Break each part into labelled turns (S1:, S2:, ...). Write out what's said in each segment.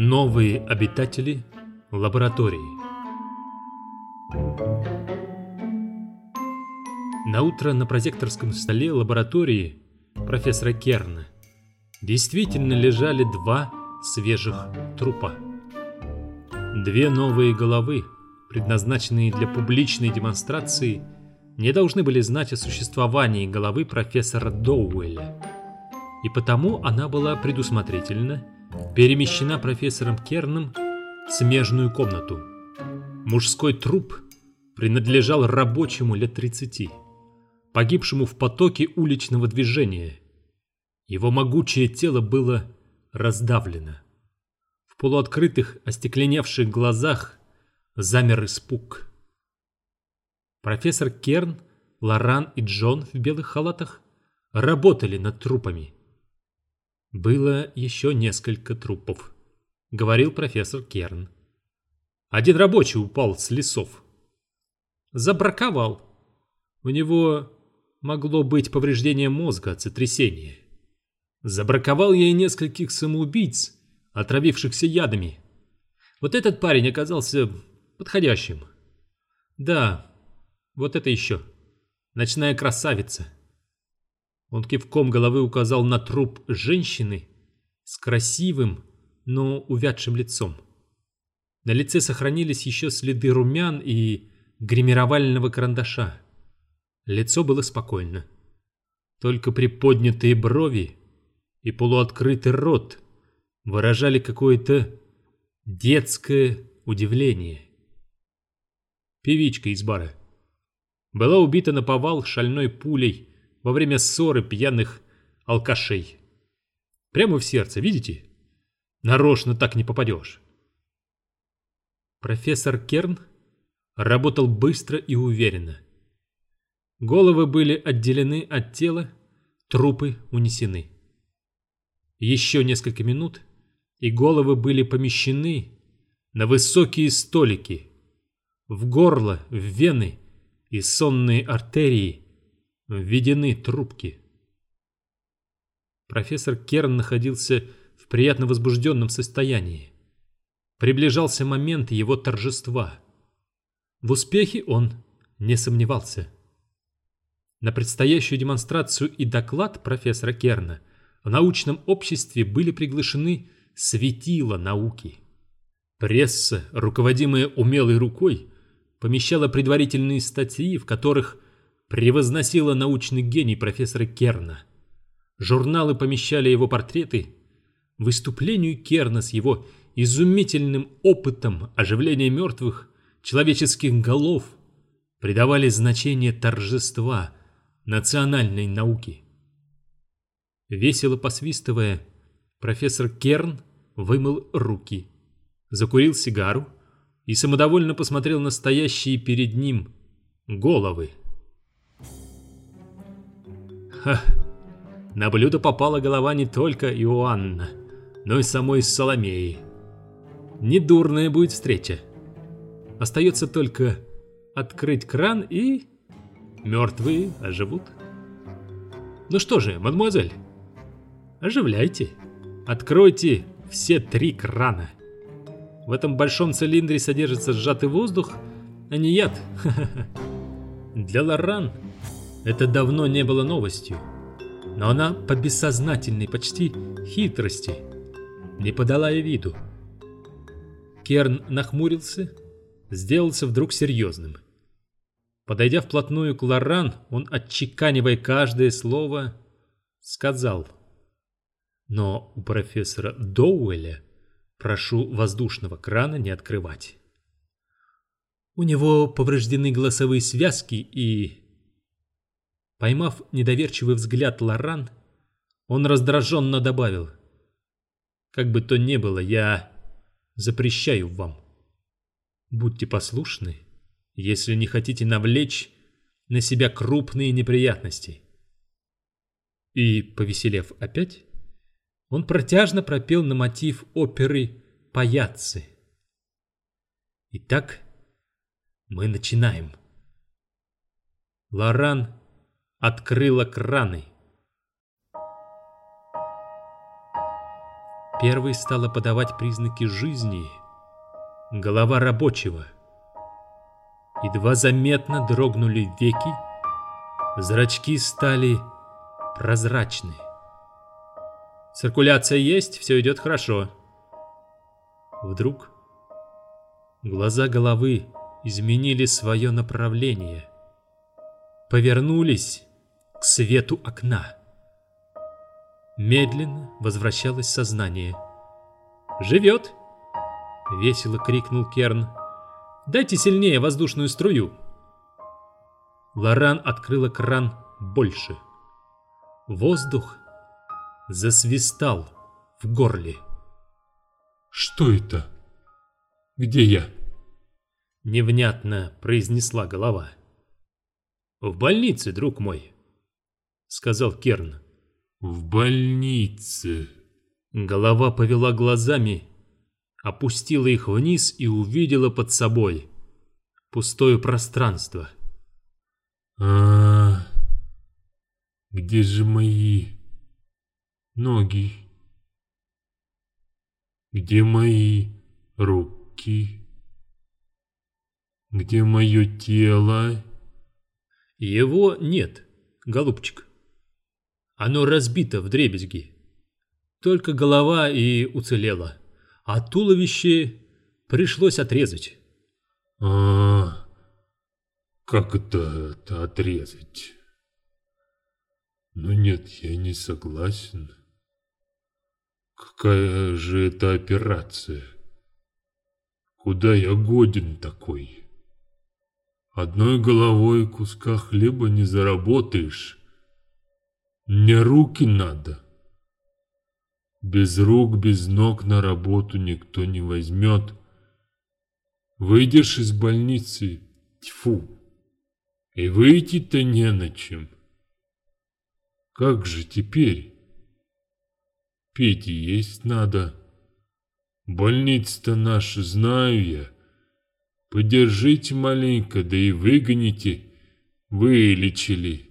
S1: Новые обитатели лаборатории На утро на прозекторском столе лаборатории профессора Керна действительно лежали два свежих трупа. Две новые головы, предназначенные для публичной демонстрации, не должны были знать о существовании головы профессора Доуэлля. И потому она была предусмотрительна перемещена профессором Керном в смежную комнату. Мужской труп принадлежал рабочему лет 30, погибшему в потоке уличного движения. Его могучее тело было раздавлено. В полуоткрытых, остекленевших глазах замер испуг. Профессор Керн, Лоран и Джон в белых халатах работали над трупами. Было еще несколько трупов, говорил профессор Керн. Один рабочий упал с лесов. Забраковал. У него могло быть повреждение мозга от сотрясения. Забраковал я и нескольких самоубийц, отравившихся ядами. Вот этот парень оказался подходящим. Да, вот это еще. Ночная красавица. Он кивком головы указал на труп женщины с красивым, но увядшим лицом. На лице сохранились еще следы румян и гримировального карандаша. Лицо было спокойно. Только приподнятые брови и полуоткрытый рот выражали какое-то детское удивление. Певичка из бара была убита на повал шальной пулей во время ссоры пьяных алкашей. Прямо в сердце, видите? Нарочно так не попадешь. Профессор Керн работал быстро и уверенно. Головы были отделены от тела, трупы унесены. Еще несколько минут, и головы были помещены на высокие столики, в горло, в вены и сонные артерии введены трубки. Профессор Керн находился в приятно возбужденном состоянии. Приближался момент его торжества. В успехе он не сомневался. На предстоящую демонстрацию и доклад профессора Керна в научном обществе были приглашены светила науки. Пресса, руководимая умелой рукой, помещала предварительные статьи, в которых превозносила научный гений профессора Керна. Журналы помещали его портреты. Выступлению Керна с его изумительным опытом оживления мертвых человеческих голов придавали значение торжества национальной науки. Весело посвистывая, профессор Керн вымыл руки, закурил сигару и самодовольно посмотрел на стоящие перед ним головы. Ха! На блюдо попала голова не только Иоанна, но и самой Соломеи. Недурная будет встреча. Остается только открыть кран и... Мертвые оживут. Ну что же, мадемуазель, оживляйте. Откройте все три крана. В этом большом цилиндре содержится сжатый воздух, а не яд. Для Лоран это давно не было новостью, но она по бессознательной, почти хитрости не подала и виду. Керн нахмурился, сделался вдруг серьезным. Подойдя вплотную к Лоран, он, отчеканивая каждое слово, сказал «Но у профессора Доуэля прошу воздушного крана не открывать. У него повреждены голосовые связки и Поймав недоверчивый взгляд Лоран, он раздраженно добавил. «Как бы то ни было, я запрещаю вам. Будьте послушны, если не хотите навлечь на себя крупные неприятности». И, повеселев опять, он протяжно пропел на мотив оперы «Паяцци». Итак, мы начинаем. Лоран открыла краны. Первой стала подавать признаки жизни голова рабочего. Едва заметно дрогнули веки, зрачки стали прозрачны. Циркуляция есть, все идет хорошо. Вдруг глаза головы изменили свое направление. Повернулись к свету окна. Медленно возвращалось сознание. «Живет!» — весело крикнул Керн. «Дайте сильнее воздушную струю!» Лоран открыла кран больше. Воздух засвистал в горле.
S2: «Что это? Где я?»
S1: Невнятно произнесла голова. «В больнице, друг мой», — сказал Керн.
S2: «В больнице».
S1: Голова повела глазами, опустила их вниз и увидела под собой пустое пространство.
S2: А, где же мои ноги? Где мои руки? Где мое тело?
S1: Его нет, голубчик. Оно разбито в дребезги. Только голова и уцелела, а туловище пришлось отрезать.
S2: А, как это, это отрезать? Но нет, я не согласен. Какая же это операция? Куда я годен такой? Одной головой куска хлеба не заработаешь. Мне руки надо. Без рук, без ног на работу никто не возьмет. Выйдешь из больницы, тьфу, и выйти-то не на чем. Как же теперь? Пить и есть надо. Больница-то наша, знаю я. Подержите маленько, да и выгоните. Вылечили.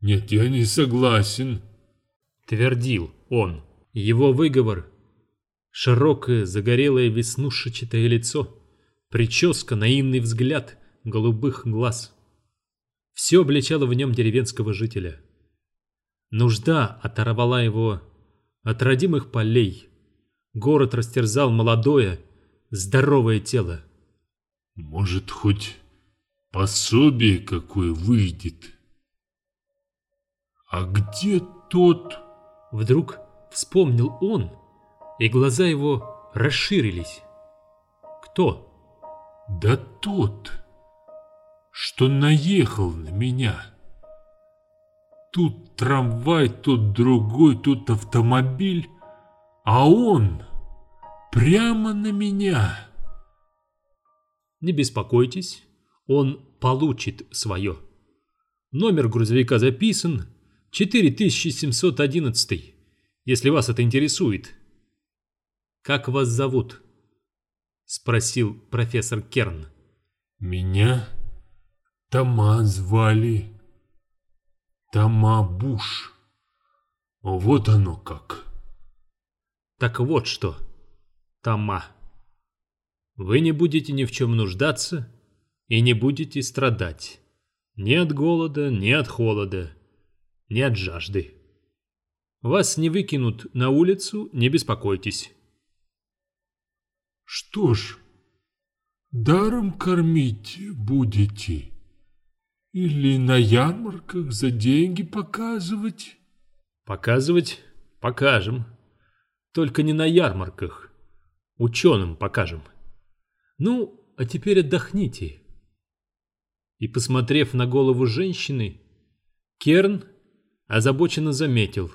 S2: «Нет, я не согласен», —
S1: твердил он. Его выговор — широкое, загорелое веснушечатое лицо, прическа, наивный взгляд голубых глаз. Все обличало в нем деревенского жителя. Нужда оторвала его от родимых полей. Город растерзал молодое, здоровое тело.
S2: «Может, хоть пособие какое выйдет?» «А где тот...»
S1: Вдруг вспомнил он, и глаза его расширились. «Кто?»
S2: «Да тот, что наехал на меня. Тут трамвай, тут другой, тут автомобиль, а он прямо на меня».
S1: «Не беспокойтесь, он получит свое. Номер грузовика записан, 4711, если вас это интересует. Как вас зовут? Спросил профессор Керн.
S2: Меня Тома звали. Тома Буш. Вот оно как.
S1: Так вот что, Тома. Вы не будете ни в чем нуждаться и не будете страдать. Ни от голода, ни от холода ни от жажды. Вас не выкинут на улицу, не беспокойтесь.
S2: Что ж, даром кормить будете? Или на ярмарках за деньги показывать?
S1: Показывать покажем. Только не на ярмарках. Ученым покажем. Ну, а теперь отдохните. И, посмотрев на голову женщины, Керн озабоченно заметил.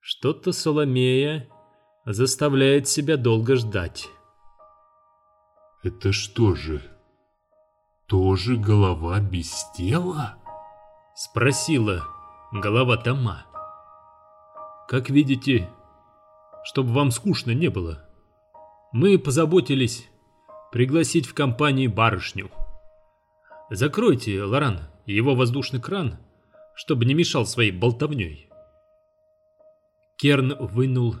S1: Что-то Соломея заставляет себя долго ждать.
S2: «Это что же, тоже голова без тела?»
S1: Спросила голова Тома. «Как видите, чтобы вам скучно не было, мы позаботились пригласить в компанию барышню. Закройте, Лоран, его воздушный кран — чтобы не мешал своей болтовней. Керн вынул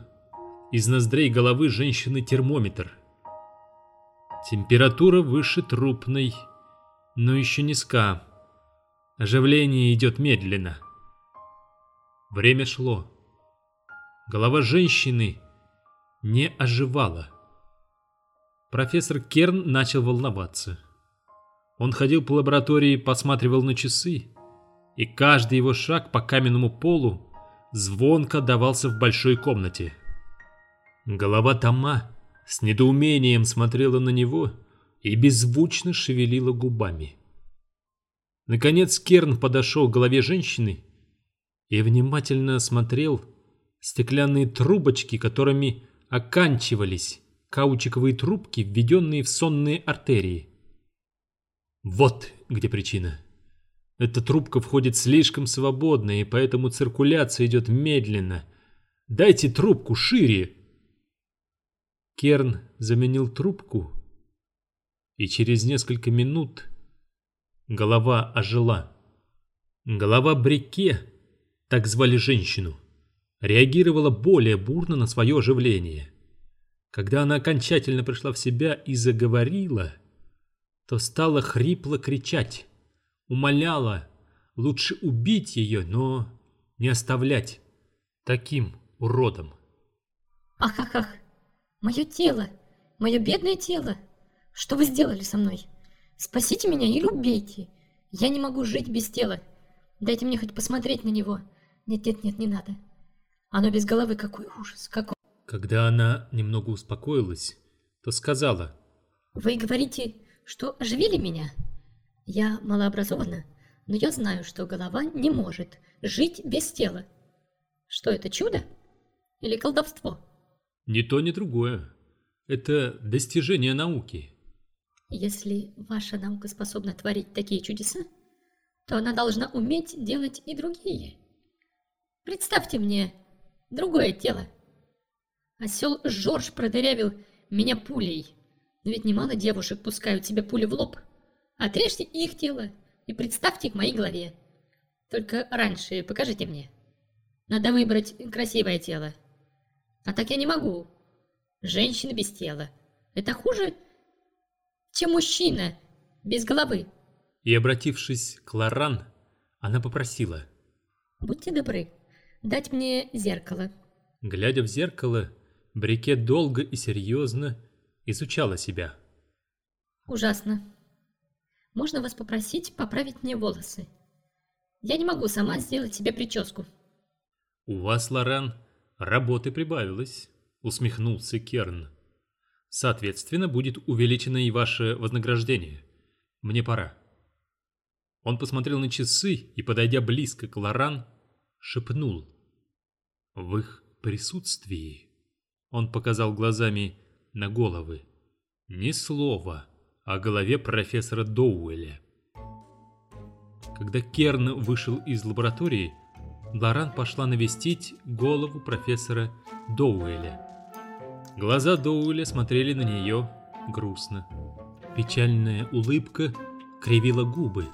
S1: Из ноздрей головы женщины термометр. Температура выше трупной, но еще низка. Оживление идет медленно. Время шло. Голова женщины не оживала. Профессор Керн начал волноваться. Он ходил по лаборатории, посматривал на часы, и каждый его шаг по каменному полу звонко давался в большой комнате. Голова Тома с недоумением смотрела на него и беззвучно шевелила губами. Наконец Керн подошел к голове женщины и внимательно осмотрел стеклянные трубочки, которыми оканчивались каучиковые трубки, введенные в сонные артерии. Вот где причина. Эта трубка входит слишком свободно, и поэтому циркуляция идет медленно. Дайте трубку шире. Керн заменил трубку, и через несколько минут Голова ожила. Голова Брике, так звали женщину, реагировала более бурно на свое оживление. Когда она окончательно пришла в себя и заговорила, то стала хрипло кричать, умоляла лучше убить ее, но не оставлять таким уродом.
S3: Ах, ах, ах, мое тело, мое бедное тело, что вы сделали со мной? Спасите меня или убейте. Я не могу жить без тела. Дайте мне хоть посмотреть на него. Нет, нет, нет, не надо. Оно без головы, какой ужас, какой...
S1: Когда она немного успокоилась, то сказала.
S3: Вы говорите, что оживили меня? Я малообразована, но я знаю, что голова не может жить без тела. Что это, чудо? Или колдовство?
S1: Ни то, ни другое. Это достижение науки.
S3: Если ваша наука способна творить такие чудеса, то она должна уметь делать и другие. Представьте мне другое тело. Осел Жорж продырявил меня пулей. Но ведь немало девушек пускают себе пули в лоб. Отрежьте их тело и представьте их в моей голове. Только раньше покажите мне. Надо выбрать красивое тело. А так я не могу. Женщина без тела. Это хуже, чем мужчина без головы.
S1: И, обратившись к Лоран, она попросила.
S3: «Будьте добры, дать мне зеркало».
S1: Глядя в зеркало, Брике долго и серьезно изучала себя.
S3: «Ужасно. Можно вас попросить поправить мне волосы? Я не могу сама сделать себе прическу».
S1: «У вас, Лоран, работы прибавилось», — усмехнулся Керн. Соответственно, будет увеличено и ваше вознаграждение. Мне пора. Он посмотрел на часы и, подойдя близко к Лоран, шепнул. В их присутствии он показал глазами на головы. Ни слова о голове профессора Доуэля. Когда Керн вышел из лаборатории, Лоран пошла навестить голову профессора Доуэля. Глаза Доуэля смотрели на нее грустно. Печальная улыбка кривила губы.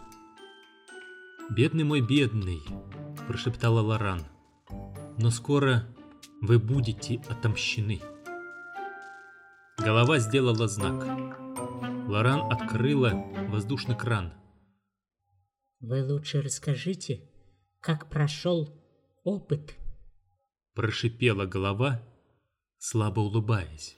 S1: «Бедный мой бедный», – прошептала Лоран. «Но скоро вы будете отомщены». Голова сделала знак. Лоран открыла воздушный кран.
S4: «Вы лучше расскажите, как прошел опыт?»
S1: Прошипела голова, слабо улыбаясь.